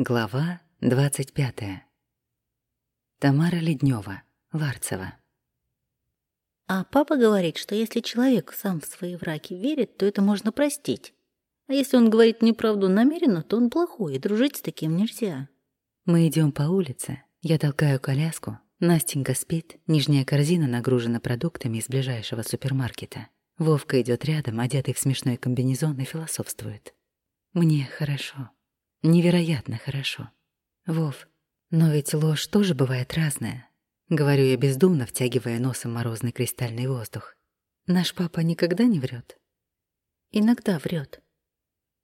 Глава 25. Тамара Леднева, Ларцева. А папа говорит, что если человек сам в свои враки верит, то это можно простить. А если он говорит неправду намеренно, то он плохой, и дружить с таким нельзя. Мы идем по улице, я толкаю коляску, Настенька спит, нижняя корзина нагружена продуктами из ближайшего супермаркета. Вовка идет рядом, одетый в смешной комбинезон, и философствует. Мне хорошо. Невероятно хорошо. Вов, но ведь ложь тоже бывает разная. Говорю я бездумно, втягивая носом морозный кристальный воздух. Наш папа никогда не врет. Иногда врет.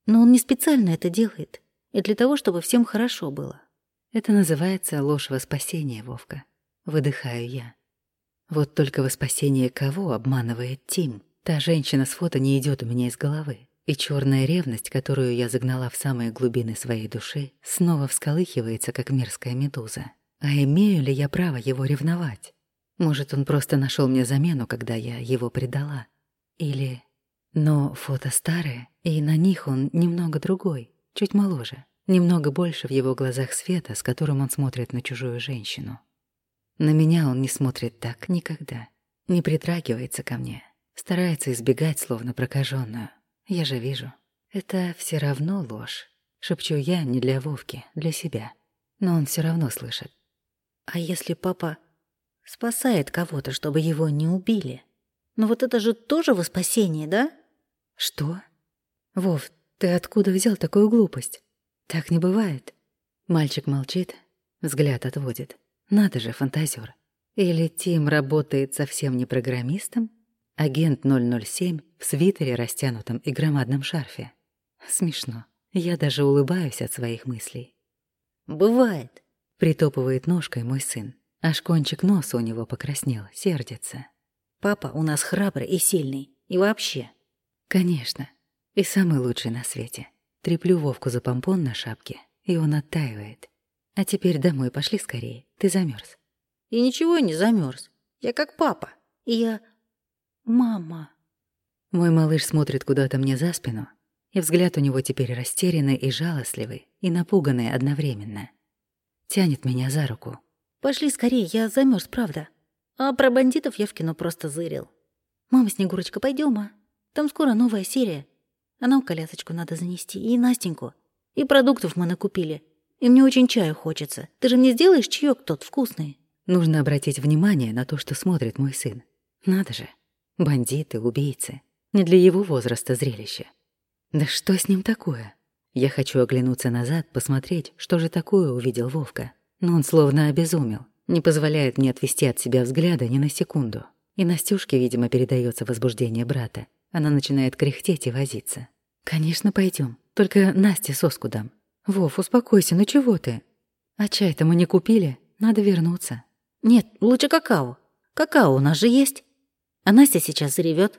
Но он не специально это делает. И для того, чтобы всем хорошо было. Это называется ложь во спасение, Вовка. Выдыхаю я. Вот только во спасение кого обманывает Тим? Та женщина с фото не идет у меня из головы. И черная ревность, которую я загнала в самые глубины своей души, снова всколыхивается, как мерзкая медуза. А имею ли я право его ревновать? Может, он просто нашел мне замену, когда я его предала? Или... Но фото старые, и на них он немного другой, чуть моложе, немного больше в его глазах света, с которым он смотрит на чужую женщину. На меня он не смотрит так никогда, не притрагивается ко мне, старается избегать, словно прокаженную. Я же вижу. Это все равно ложь. Шепчу я не для Вовки, для себя. Но он все равно слышит. А если папа спасает кого-то, чтобы его не убили? Ну вот это же тоже во спасение, да? Что? Вов, ты откуда взял такую глупость? Так не бывает. Мальчик молчит, взгляд отводит. Надо же, фантазер. Или Тим работает совсем не программистом, Агент 007 в свитере, растянутом и громадном шарфе. Смешно. Я даже улыбаюсь от своих мыслей. «Бывает», — притопывает ножкой мой сын. Аж кончик носа у него покраснел, сердится. «Папа у нас храбрый и сильный. И вообще». «Конечно. И самый лучший на свете. Треплю Вовку за помпон на шапке, и он оттаивает. А теперь домой пошли скорее. Ты замерз. «И ничего не замерз. Я как папа. И я «Мама». Мой малыш смотрит куда-то мне за спину, и взгляд у него теперь растерянный и жалостливый, и напуганный одновременно. Тянет меня за руку. «Пошли скорее, я замерз, правда. А про бандитов я в кино просто зырил. Мама, Снегурочка, пойдем, а? Там скоро новая серия. А нам колясочку надо занести, и Настеньку. И продуктов мы накупили. И мне очень чаю хочется. Ты же мне сделаешь чаек тот вкусный?» Нужно обратить внимание на то, что смотрит мой сын. Надо же. Бандиты, убийцы. Не для его возраста зрелище. Да что с ним такое? Я хочу оглянуться назад, посмотреть, что же такое увидел Вовка. Но он словно обезумел, не позволяет мне отвести от себя взгляда ни на секунду. И Настюшке, видимо, передается возбуждение брата. Она начинает кряхтеть и возиться. «Конечно, пойдем. Только Насте соску дам. Вов, успокойся, ну чего ты? А чай-то мы не купили, надо вернуться». «Нет, лучше какао. Какао у нас же есть». А Настя сейчас заревет.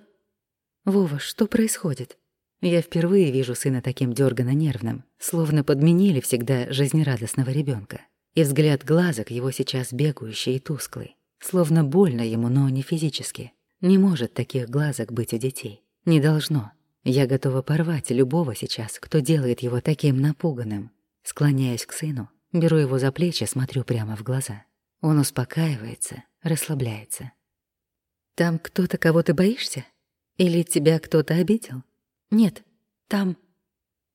Вова, что происходит? Я впервые вижу сына таким дёрганно нервным, словно подменили всегда жизнерадостного ребенка. И взгляд глазок его сейчас бегающий и тусклый. Словно больно ему, но не физически. Не может таких глазок быть у детей. Не должно. Я готова порвать любого сейчас, кто делает его таким напуганным. Склоняюсь к сыну, беру его за плечи, смотрю прямо в глаза. Он успокаивается, расслабляется. Там кто-то, кого ты боишься? Или тебя кто-то обидел? Нет, там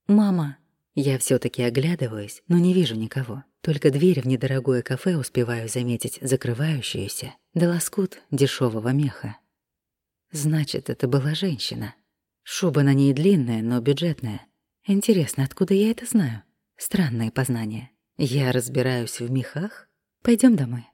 мама. Я все таки оглядываюсь, но не вижу никого. Только дверь в недорогое кафе успеваю заметить закрывающуюся, да лоскут дешевого меха. Значит, это была женщина. Шуба на ней длинная, но бюджетная. Интересно, откуда я это знаю? Странное познание. Я разбираюсь в мехах? Пойдем домой.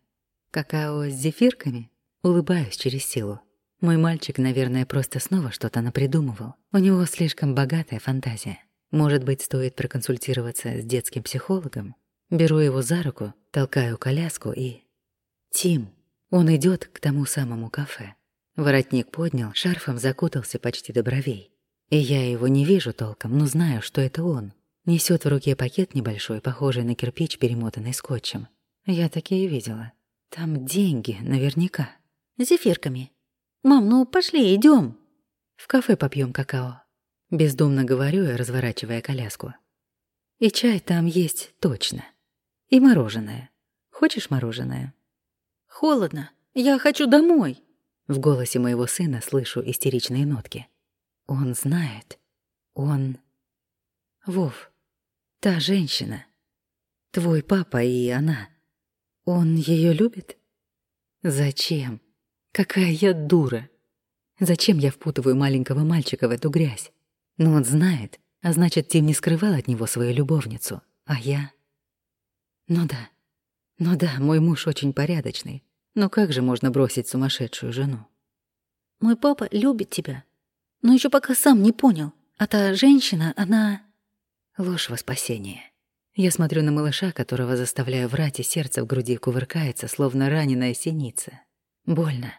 Какао с зефирками? Улыбаюсь через силу. Мой мальчик, наверное, просто снова что-то напридумывал. У него слишком богатая фантазия. Может быть, стоит проконсультироваться с детским психологом? Беру его за руку, толкаю коляску и... Тим. Он идет к тому самому кафе. Воротник поднял, шарфом закутался почти до бровей. И я его не вижу толком, но знаю, что это он. Несет в руке пакет небольшой, похожий на кирпич, перемотанный скотчем. Я такие видела. Там деньги, наверняка зефирками. Мам, ну пошли, идем. В кафе попьем какао. Бездумно говорю я, разворачивая коляску. И чай там есть точно. И мороженое. Хочешь мороженое? Холодно. Я хочу домой. В голосе моего сына слышу истеричные нотки. Он знает. Он... Вов, та женщина. Твой папа и она. Он ее любит? Зачем? Какая я дура. Зачем я впутываю маленького мальчика в эту грязь? Но он знает, а значит, Тим не скрывал от него свою любовницу. А я... Ну да. Ну да, мой муж очень порядочный. Но как же можно бросить сумасшедшую жену? Мой папа любит тебя. Но еще пока сам не понял. А та женщина, она... Ложь во спасение. Я смотрю на малыша, которого заставляю врать, и сердце в груди кувыркается, словно раненая синица. Больно.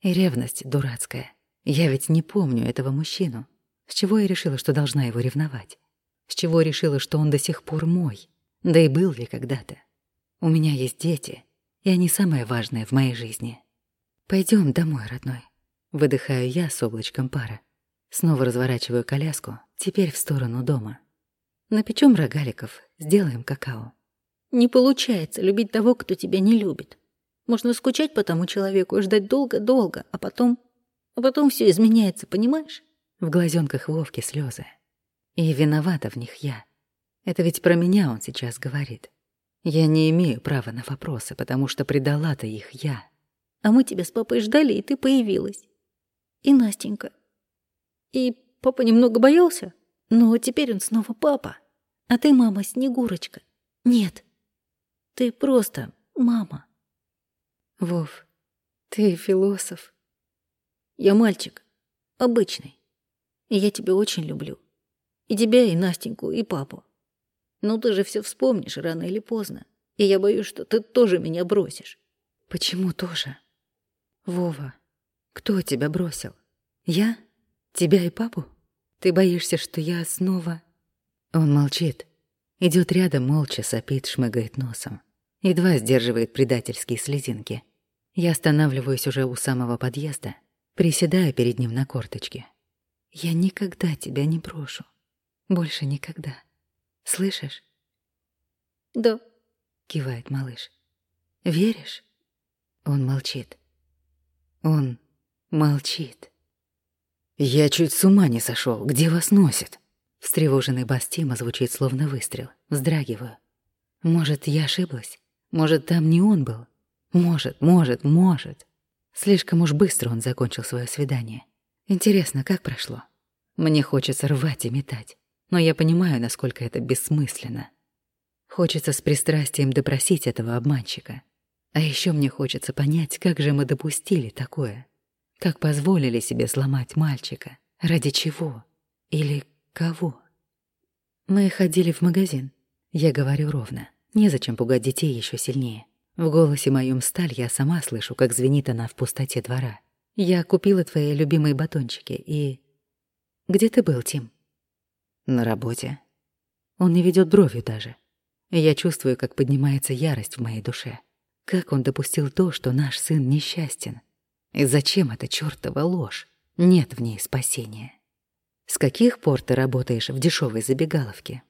И ревность дурацкая. Я ведь не помню этого мужчину. С чего я решила, что должна его ревновать? С чего решила, что он до сих пор мой? Да и был ли когда-то? У меня есть дети, и они самое важное в моей жизни. Пойдем домой, родной. Выдыхаю я с облачком пара. Снова разворачиваю коляску, теперь в сторону дома. Напечем рогаликов, сделаем какао. Не получается любить того, кто тебя не любит. Можно скучать по тому человеку и ждать долго-долго, а потом... А потом все изменяется, понимаешь? В глазенках Вовки слезы. И виновата в них я. Это ведь про меня он сейчас говорит. Я не имею права на вопросы, потому что предала-то их я. А мы тебя с папой ждали, и ты появилась. И Настенька. И папа немного боялся, но теперь он снова папа. А ты мама Снегурочка. Нет, ты просто мама. Вов, ты философ. Я мальчик, обычный. И я тебя очень люблю. И тебя, и Настеньку, и папу. Но ты же все вспомнишь рано или поздно. И я боюсь, что ты тоже меня бросишь. Почему тоже? Вова, кто тебя бросил? Я? Тебя и папу? Ты боишься, что я снова... Он молчит. Идет рядом, молча сопит, шмыгает носом. Едва сдерживает предательские слезинки. Я останавливаюсь уже у самого подъезда, приседаю перед ним на корточке. Я никогда тебя не брошу. Больше никогда. Слышишь? Да, кивает малыш. Веришь? Он молчит. Он молчит. Я чуть с ума не сошел. Где вас носит? Встревоженный бас Тима звучит словно выстрел. Вздрагиваю. Может, я ошиблась? Может, там не он был? Может, может, может. Слишком уж быстро он закончил свое свидание. Интересно, как прошло? Мне хочется рвать и метать, но я понимаю, насколько это бессмысленно. Хочется с пристрастием допросить этого обманщика. А еще мне хочется понять, как же мы допустили такое. Как позволили себе сломать мальчика. Ради чего? Или кого? Мы ходили в магазин. Я говорю ровно. Незачем пугать детей еще сильнее. В голосе моем сталь я сама слышу, как звенит она в пустоте двора. Я купила твои любимые батончики и... Где ты был, Тим? На работе. Он не ведет бровью даже. Я чувствую, как поднимается ярость в моей душе. Как он допустил то, что наш сын несчастен? И зачем эта чёртова ложь? Нет в ней спасения. С каких пор ты работаешь в дешевой забегаловке?